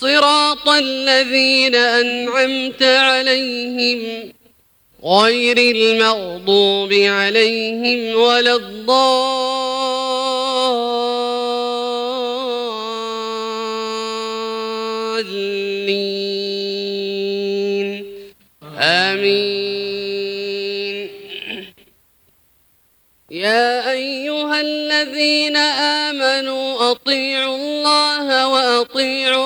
صراط الذين أنعمت عليهم غير المغضوب عليهم ولا الضالين. آمين. يا أيها الذين آمنوا أطيعوا الله وأطيعوا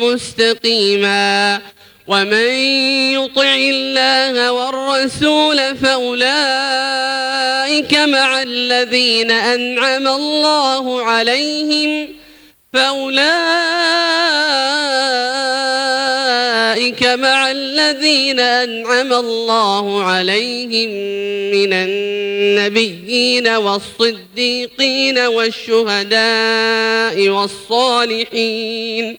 مستقيما ومن يطع الله والرسول فأولئك مع الذين أنعم الله عليهم فأولئك مع الذين أنعم الله عليهم من النبيين والصديقين والشهداء والصالحين